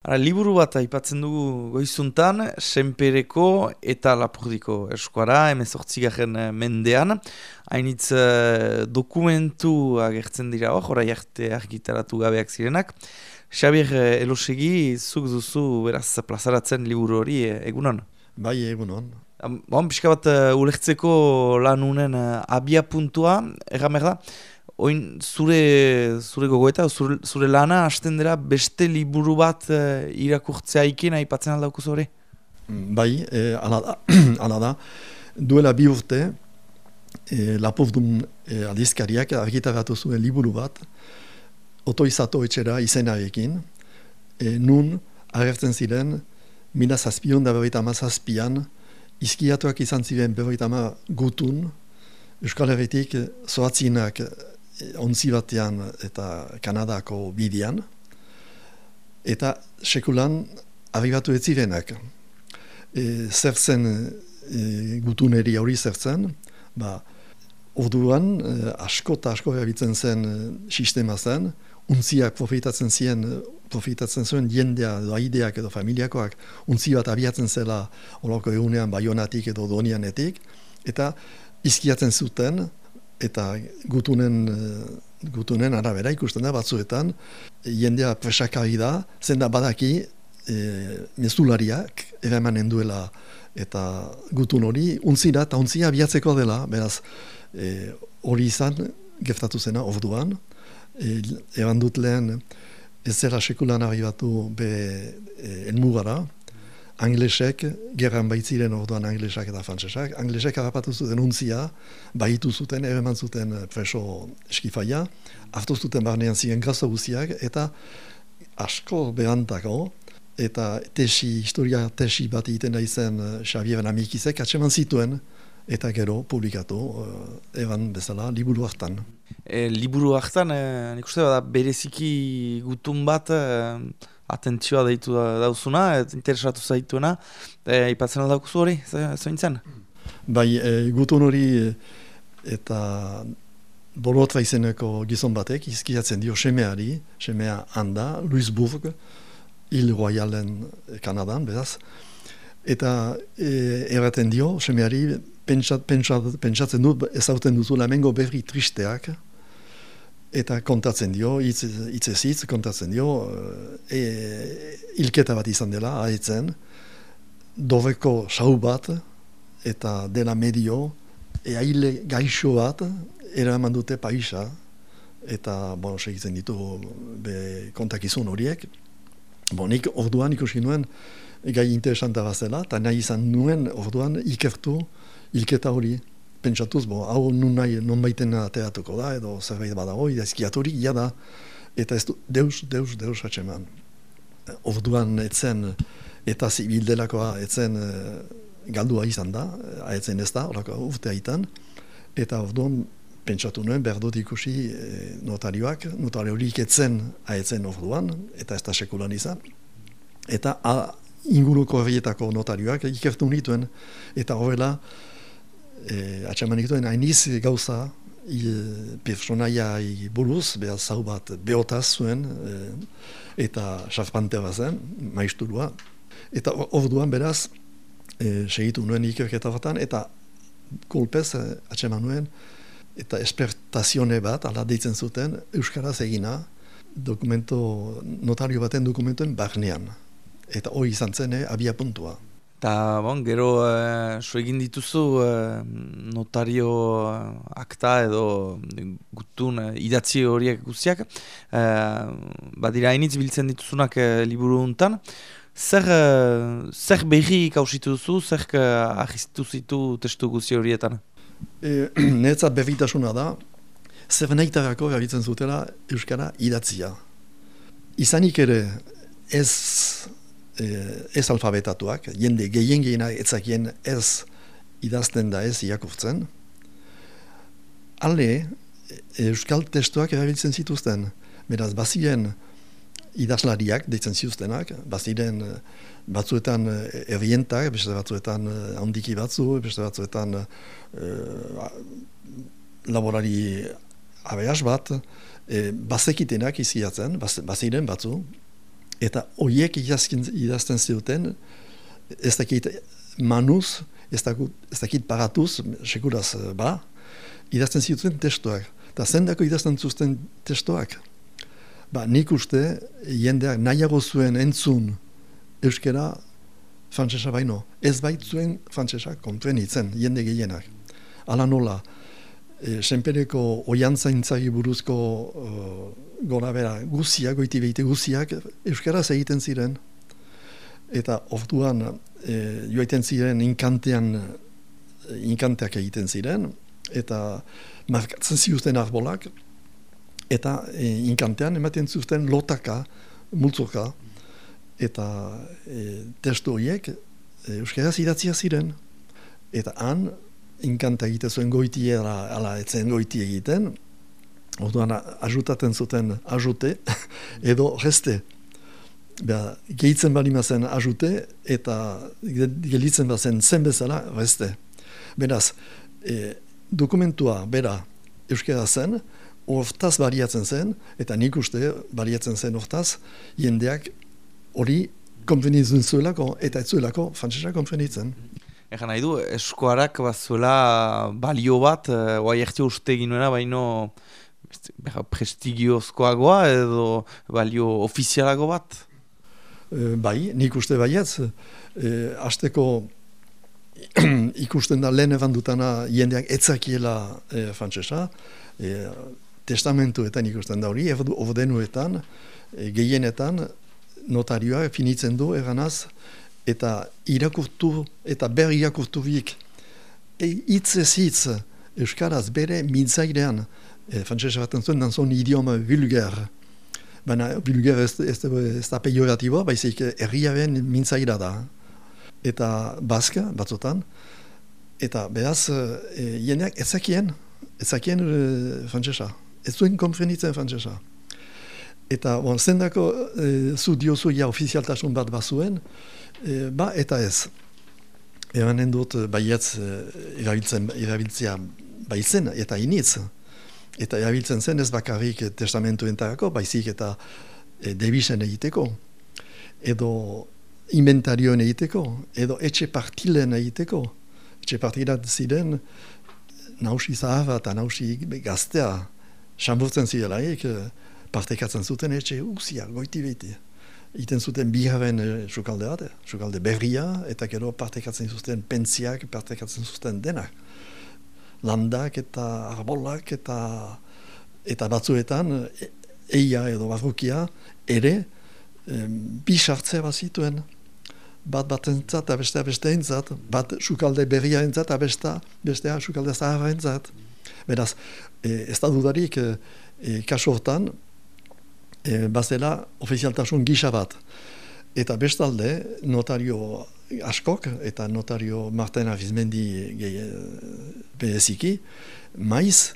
Ara, liburu bat aipatzen dugu goizuntan, senpereko eta lapurdiko eskuara, emezortzigaren eh, mendean. Hainitz uh, dokumentu agertzen dira hor, orai arte argitaratu gabeak zirenak. Xabier uh, Elosegi, zuk duzu beraz plazaratzen liburu hori egunon? Bai, egunon. Bon, pixka bat uh, ulertzeko lanunen uh, abia puntua, erramer da, Oin, zure, zure gogoeta, zure, zure lana, hasten dira beste liburu bat uh, irakurtzea ikena aipatzen aldauko zure? Mm, bai, eh, ala, da, ala da. Duela bi urte, eh, lapofdun eh, aldizkariak argitaratu zuen liburu bat, otoizato etxera izenarekin, eh, nun agertzen ziren, mina zazpion da berreita zazpian, izkiatuak izan ziren berreita gutun, Euskal Herretik zoatzinak onzi batean eta Kanadako bidian, eta sekulan arribatu ez zirenak. E, zer zen e, gutuneri hori zer zen, ba, orduan e, asko eta asko erabiltzen zen e, sistema zen, untziak profitatzen ziren, profitatzen zuen jendea edo aideak edo familiakoak, untzi bat abiatzen zela olako egunean baionatik edo donianetik, eta izkiatzen zuten, eta gutunen eh, gutunen arabera ikusten da batzuetan jendea presakari da zenda badaki e, mezulariak eramanen duela eta gutun hori untzira eta untzia biatzeko dela. Beraz e, hori izan geftatu zena orduan. Eban dut lehen ez zera sekulan arribatu be e, enmugara Anglesek, gerran baitziren orduan anglesak eta frantsesak, anglesek harrapatu zuten untzia, baitu zuten, ere zuten eh, preso eskifaia, hartu zuten barnean ziren grazo guziak, eta asko behantako, eta tesi, historia tesi bat egiten da izen uh, Xavier Amikizek, atseman zituen, eta gero publikatu, uh, eban bezala, liburu hartan. E, liburu hartan, e, nik uste bada bereziki gutun bat, atentzioa deitu da, dauzuna, et interesatu zaituena, e, ipatzen aldaukuzu hori, zointzen? Bai, e, gutun hori e, eta bolotra izeneko gizon batek, izkiatzen dio semeari, semea handa, Louisbourg, Ile Royalen Kanadan, beraz, eta e, erraten dio, semeari, pentsat, pentsat, pentsatzen du, ezauten duzu lamengo berri tristeak, eta kontatzen dio, hitz ez hitz, kontatzen dio, e, e, ilketa bat izan dela, haetzen, doveko sau bat, eta dela medio, eaile gaixo bat, eraman dute paisa, eta, bon, segitzen ditu, be, kontakizun horiek, bon, nik orduan ikusi nuen, gai interesanta bazela, eta nahi izan nuen orduan ikertu ilketa hori pentsatuz, bo, hau nun nahi, non baiten ateratuko da, edo zerbait badago, idazkiatori, ia da, eta ez du, deus, deus, deus atxeman. Orduan etzen, eta zibildelakoa etzen e, galdua izan da, aetzen ez da, orako urte haitan, eta orduan pentsatu nuen, berdot ikusi e, notarioak, notario horik etzen aetzen orduan, eta ez da sekulan izan, eta a, inguruko herrietako notarioak ikertu nituen, eta horrela, e, atxaman egiten hainiz gauza e, personaia buruz, behar zau bat behotaz zuen e, eta sarpante zen, maisturua. Eta orduan beraz, e, segitu nuen ikerketa batan, eta kolpez e, atxaman nuen, eta espertazione bat, ala deitzen zuten, Euskaraz egina, dokumento, notario baten dokumentuen barnean. Eta hori izan zen, abia puntua. Eta, bon, gero, uh, egin dituzu uh, notario uh, akta edo gutun uh, idatzi horiek guztiak. Uh, badira, hainitz biltzen dituzunak liburu untan. Zer, zer berri kausitu duzu, zer uh, ahizitu zitu testu guzti horietan? E, Netza berritasuna da, zer nahitarako gabitzen zutela Euskara idatzia. Izanik ere ez Eh, ez alfabetatuak, jende gehien gehiena etzakien ez idazten da ez iakurtzen. Ale, euskal testuak erabiltzen zituzten, beraz, baziren idazlariak deitzen zituztenak, baziren eh, batzuetan eh, errientak, beste batzuetan handiki batzu, beste batzuetan laborari abeas bat, e, bazekitenak iziatzen, baziren batzu, Eta horiek idazten zuten, ez dakit manuz, ez dakit, ez dakit paratuz, sekuraz ba, idazten zituen testoak. Eta zendako idazten zuzten testoak. Ba, nik uste, jendeak nahiago zuen entzun euskera frantzesa baino. Ez bait zuen frantzesa kontuen itzen, jende gehienak. Ala nola, e, senpereko oiantzaintzagi buruzko uh, gora bera guziak, goiti behite guziak, euskaraz egiten ziren. Eta orduan e, joaiten ziren inkantean, inkanteak egiten ziren, eta markatzen ziuzten arbolak, eta e, inkantean ematen zuzten lotaka, multzoka, eta e, testu horiek e, euskaraz idatzia ziren. Eta han, inkanta egite zuen goiti ala etzen goiti egiten, orduan ajutaten zuten ajute, edo reste. Beha, gehitzen bali mazen ajute, eta gelitzen bazen zen bezala reste. Beraz, e, dokumentua, bera, euskara zen, hortaz bariatzen zen, eta nik uste bariatzen zen hortaz, jendeak hori konfenitzen zuelako, eta ez zuelako frantzesa konfenitzen. Egan nahi du, eskoarak bazuela balio bat, uh, oai ertio uste ginuena, baino prestigiozkoagoa edo balio ofizialago bat? E, bai, nik uste baietz. E, azteko ikusten da lehen eban dutana jendeak etzakiela e, frantzesa, e, testamentuetan ikusten da hori, odenuetan, e, gehienetan, notarioa finitzen du eganaz, eta irakurtu eta ber irakurtu bik e, hitz ez hitz Euskaraz bere mintzairean e, frantzese baten zuen danzon idioma vulgar. Baina vulgar ez, ez, ez da pejoratiboa baizik erriaren mintzaira da. Eta baska batzotan eta behaz e, jendeak ezakien ezakien e, frantzesa ez zuen konfrenitzen frantzesa Eta, bon, zendako e, zu diozu ja ofizialtasun bat bazuen, E, ba, eta ez. Ebanen dut, eh, baietz, eh, erabiltzen, erabiltzea baitzen, eta initz. Eta erabiltzen zen ez bakarrik testamentu entarako, baizik eta e, debisen egiteko, edo inventarioen egiteko, edo etxe partilen egiteko. Etxe partilat ziren, nausi zaharra eta nausi gaztea, samburtzen zirelaik, partekatzen zuten etxe usia, goiti beti iten zuten biharen e, sukalde bat, sukalde berria, eta gero partekatzen zuten pentsiak, partekatzen zuten denak. Landak eta arbolak eta eta batzuetan e, eia edo barrukia ere e, bi sartze bat zituen. Bat bat entzat, abestea beste entzat, bat sukalde berria entzat, abestea bestea sukalde zaharra entzat. Beraz, e, ez da dudarik, e, e, kasu hortan, e, bazela ofizialtasun gisa bat. Eta bestalde, notario askok, eta notario Marten Avizmendi bereziki, maiz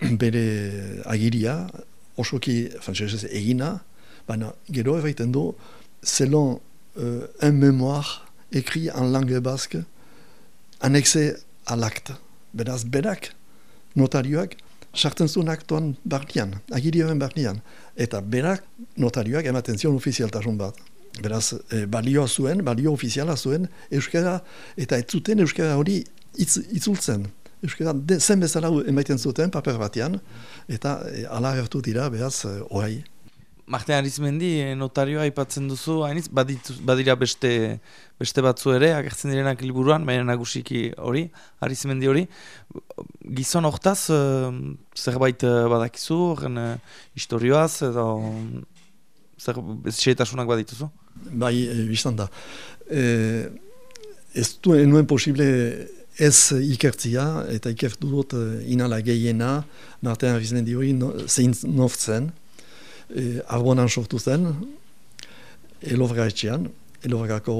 bere agiria, osoki frantzesez egina, baina gero erraiten du, selon uh, un mémoire écrit en langue basque, annexé à l'acte. Beraz, berak, notarioak, sartzen zuen aktuan barnean, agirioen barnean. Eta berak notarioak ematen zion ofizialtasun bat. Beraz, e, balioa zuen, balio ofiziala zuen, euskara, eta ez zuten euskara hori itz, itzultzen. Euskara zen bezala emaiten zuten paper batean, eta e, ala gertu dira, beraz, e, orai. Marte Arizmendi eh, notarioa aipatzen duzu, hainiz, badira beste, beste batzu ere, agertzen direnak liburuan, baina nagusiki hori, Arizmendi hori. Gizon hortaz, uh, zerbait uh, badakizu, horren historioaz, edo zer, ez badituzu? Bai, e, biztan da. E, ez du enuen posible ez ikertzia, eta ikertu dut inala gehiena, Marte Arizmendi hori no, zein noftzen, e, arbonan sortu zen, elofra etxean, elofrako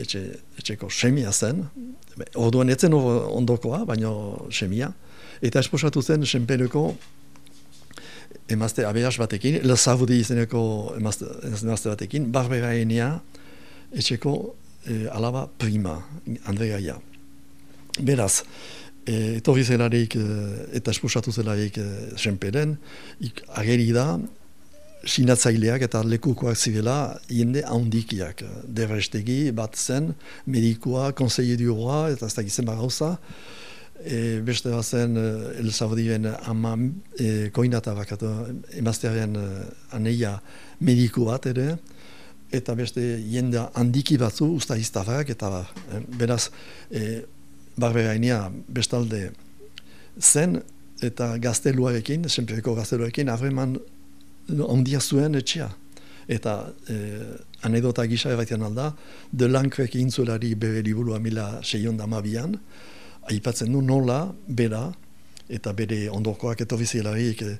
etxe, etxeko semia zen, orduan etzen ondokoa, baina semia, eta esposatu zen senpereko emazte abeaz batekin, lezabudi izeneko emazte, emazte batekin, barbera enea etxeko e, alaba prima, Andreaia. Beraz, e, etorri zelarik e, eta esposatu zelarik e, senperen, ageri da, sinatzaileak eta lekukoak zirela jende handikiak. Derrestegi bat zen, medikua, konseile duroa, eta ez da gizien gauza. E, beste bat zen, uh, El Saudien ama e, koinata bakatu, emaztearen uh, aneia mediku bat ere, eta beste jende handiki batzu, usta iztafak, eta eh, beraz, e, barbera bestalde zen, eta gazteluarekin, senpeko gazteluarekin, harreman ondia zuen etxea. Eta eh, anedota gisa erraitean alda, de lankrek intzulari bere liburua mila seion damabian, aipatzen du nola, bera, eta bere ondokoak eta ofizialarik eh,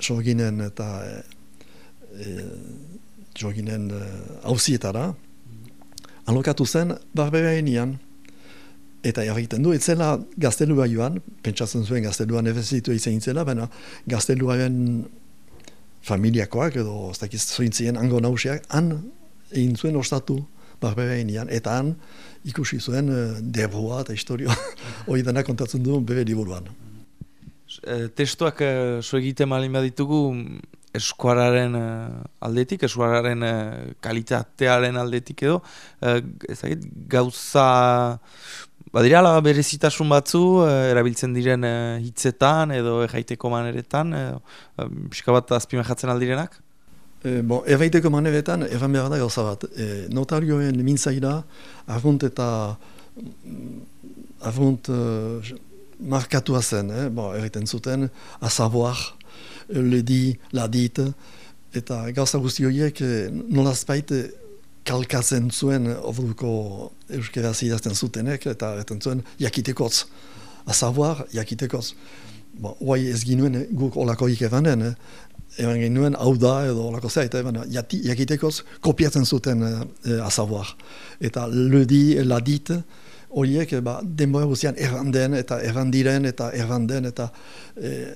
sorginen eta eh, eh, sorginen hausietara, eh, alokatu zen barbera enian, Eta erraiten du, etzela gaztelua joan, pentsatzen zuen gaztelua nefezitu izan zela, baina gazteluaren familiakoak edo ez dakiz zointzien ango nausiak, han egin zuen ostatu barbereinian, eta han ikusi zuen uh, debroa eta historioa hori dena kontatzen du bebe liburuan. E, testuak so egiten malin baditugu eskuararen aldetik, eskuararen kalitatearen aldetik edo, uh, ez gauza Badira ala berezitasun batzu, eh, erabiltzen diren eh, hitzetan edo erraiteko maneretan, eh, pixka bat azpimajatzen aldirenak? E, bon, erraiteko maneretan, erran behar da gauza bat. E, notarioen mintzaira, argunt eta argunt uh, markatua zen, eh? bon, erraiten zuten, a savoir, le di, la dit, eta gauza guzti horiek nolazpait kalkatzen zuen orduko euskeraz idazten zutenek, eta eten zuen jakitekotz. A savoir, jakitekotz. Ba, Oai ez ginuen guk olakoik ebanen, eh? eban ginuen hau da edo olako zait, eban jakitekoz kopiatzen zuten eh, a savoir. Eta ledi, ladit, horiek ba, denbora guztian erranden eta errandiren eta erranden eta eh,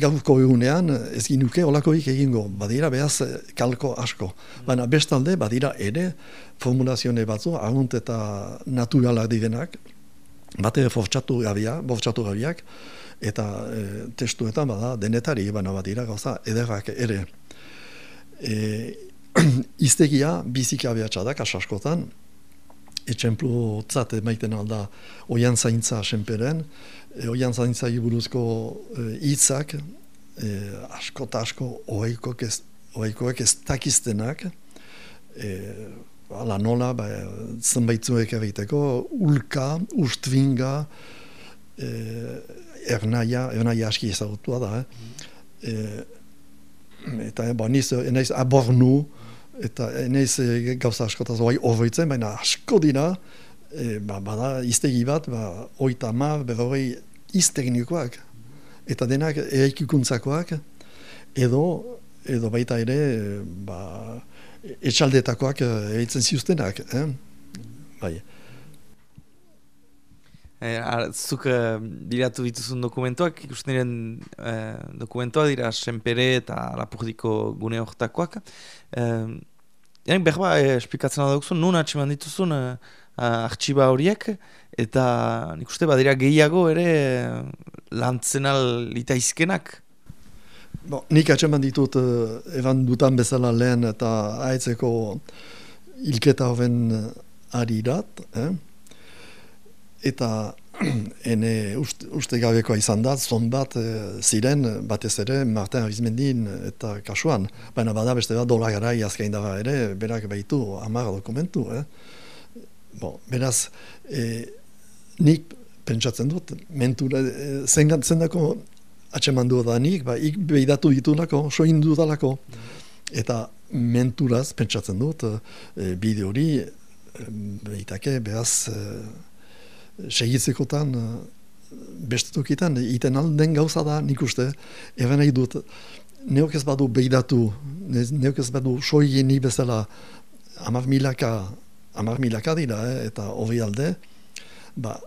gaurko egunean ez ginuke olakoik egingo, badira behaz kalko asko. Baina bestalde badira ere formulazione batzu, agunt eta naturalak direnak, bate fortxatu gabia, bortxatu gabiak, eta e, testuetan bada denetari, baina badira gauza ederrak ere. E, iztegia bizika behatxadak asaskotan, etxemplu tzat maiten alda oian zaintza senperen, e, oian zaintza buruzko e, hitzak e, asko eta asko oaikoak ez, oaikoak ez takiztenak, e, ala nola, ba, zenbaitzuek egiteko, ulka, ustvinga, e, ernaia, ernaia aski ezagutua da, eh? e, eta ba, niz, enaiz abornu, eta enaiz gauza askotaz oai horretzen, baina asko dira, e, ba, bada iztegi bat, ba, oita ma, berroi izteknikoak, eta denak eraikikuntzakoak, edo, edo baita ere, ba, etxaldetakoak egiten ziuztenak. Eh? Bai. Eh, zuk eh, diratu dituzun dokumentuak, ikusten diren eh, dokumentua dira senpere eta lapurdiko gune horretakoak. Eh, Eran behar ba, eh, esplikatzen adautzen, nun atximan dituzun eh, artxiba horiek, eta nik uste badira gehiago ere lantzen alita izkenak. Bon, nik atxeman ditut uh, evan dutan bezala lehen eta haitzeko ilketa horren ari dat, eh? Eta ene uste, uste izan da, zon bat e, ziren batez ere Martin Arizmendin eta kasuan. Baina bada beste da dola gara iazkain daga ere, berak behitu amara dokumentu. Eh? Bon, beraz, e, nik pentsatzen dut, mentura, e, zengatzen dako atxeman da nik, ba, ik behidatu ditu lako, soin du dalako. Eta menturaz pentsatzen dut, e, bide hori, e, behitake, behaz, e, segitzekotan eh, bestetukitan iten alden gauza da nik uste egan nahi dut neok ez badu beidatu neok ez badu soi ni bezala amar milaka amar milaka dira eh, eta hori alde ba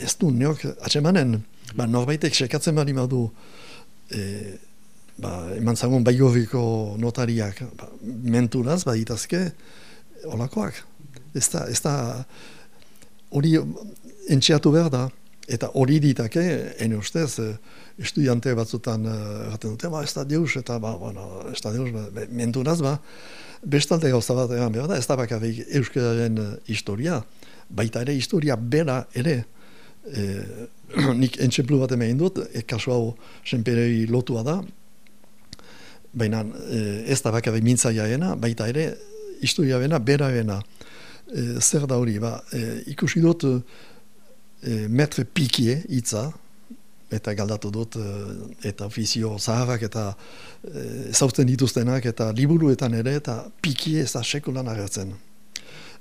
ez du neok atsemanen. Ba norbaitek sekatzen bali badu e, ba eman zagun baigorriko notariak ba, menturaz baditazke olakoak ez da, ez da hori entxeatu behar da, eta hori ditake, ene ustez, eh, estudiante batzutan gaten dute, ba, ez da deus, eta ba, bueno, ez da deus, ba, mentunaz, ba, bestalde gauza bat egan behar da, ez da bakarrik euskararen historia, baita ere historia bera ere, e, nik entxemplu bat emegin dut, e, kasu hau senperei lotua da, baina e, ez da bakarrik mintzaiaena, baita ere historia bena, bera bena, e, zer da hori, ba, e, ikusi dut e, metre pikie hitza, eta galdatu dut, eta ofizio zaharrak eta e, zauzten dituztenak, eta liburuetan ere, eta pikie ez da sekulan agertzen.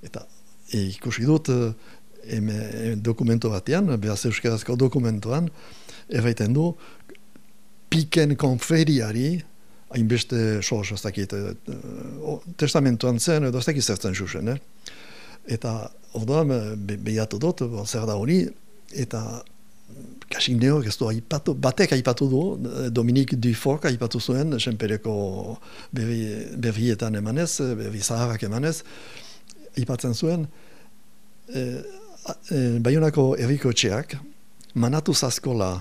Eta e, ikusi dut, e, dokumento batean, behaz euskarazko dokumentoan, erraiten du, piken konferiari, hainbeste soz, ez dakit, testamentuan zen, edo ez dakit zertzen xuxen, eh? Eta orduan be, behiatu dut, zer da hori, eta kasik neok ez du haipatu, batek haipatu du, Dominik Dufork haipatu zuen, senpereko berrietan emanez, berri zaharrak emanez, haipatzen zuen, e, e, Bayonako erriko txeak, manatu zazkola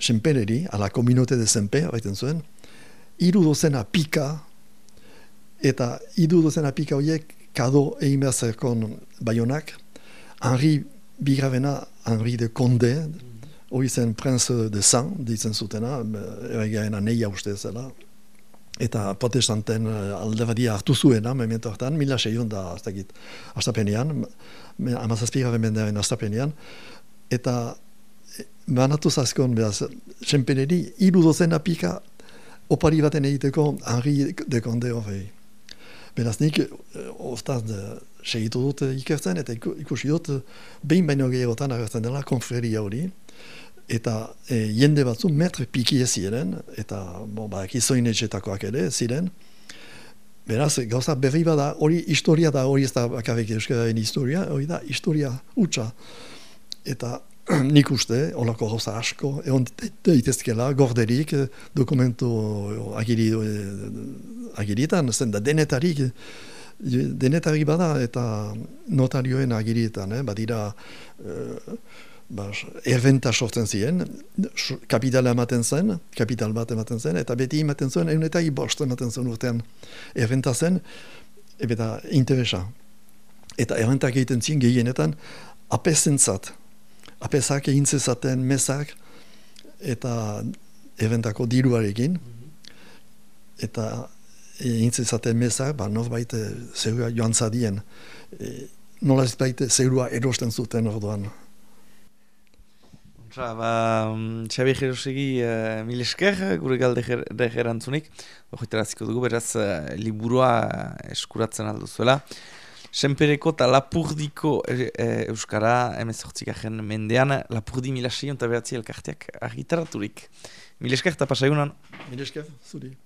senpereri, ala kominote de senpe, haiten zuen, iru dozena pika, eta iru dozena pika horiek kado egin behar baionak, Henri Bigravena, Henri de Conde, hori zen Prince de San, ditzen zutena, erregaena neia uste zela, eta protestanten eh, alde badia hartu zuena, memento hartan, mila seion da, ez dakit, astapenean, amazazpira bemendearen astapenean, eta manatu zazkon, behaz, senpeneri, iru dozen apika, opari baten egiteko, Henri de Conde hori. Beraz nik, eh, segitu dut ikertzen, eta ikusi dut, eh, behin baino gehiagotan agertzen dela, konferia hori, eta jende batzu metre piki ziren, eta bo, ba, etxetakoak ere ziren, beraz, gauza berri bada, hori historia da, hori ez da bakarrik euskaren historia, hori da, historia utxa. Eta nik uste, holako gauza asko, egon daitezkela, gorderik, dokumento agiri, agirietan, zen da denetarik, denetarik bada eta notarioen agirietan, eh, badira eh, bas, erventa sortzen ziren, kapitala ematen zen, kapital bat ematen zen, eta beti ematen zuen, egun eta bost ematen zen urtean erventa zen, eta interesa. Eta erventak egiten ziren gehienetan, apesentzat, apesak egin zezaten mesak, eta erventako diruarekin, eta egin zaten meza, ba, noz baite zerua joan zadien. E, nola ez baite zerua erosten zuten orduan. Otra, ba, Xabi Jerosegi uh, mil esker, gure galde erantzunik. Ojoiteraziko dugu, beraz, uh, liburua eskuratzen alduzuela. Senpereko eta Lapurdiko e, e, Euskara, emezortzik ahen mendean, Lapurdi mila seion eta behatzi elkarteak argitaraturik. Mil esker eta pasai Mil esker, zuri.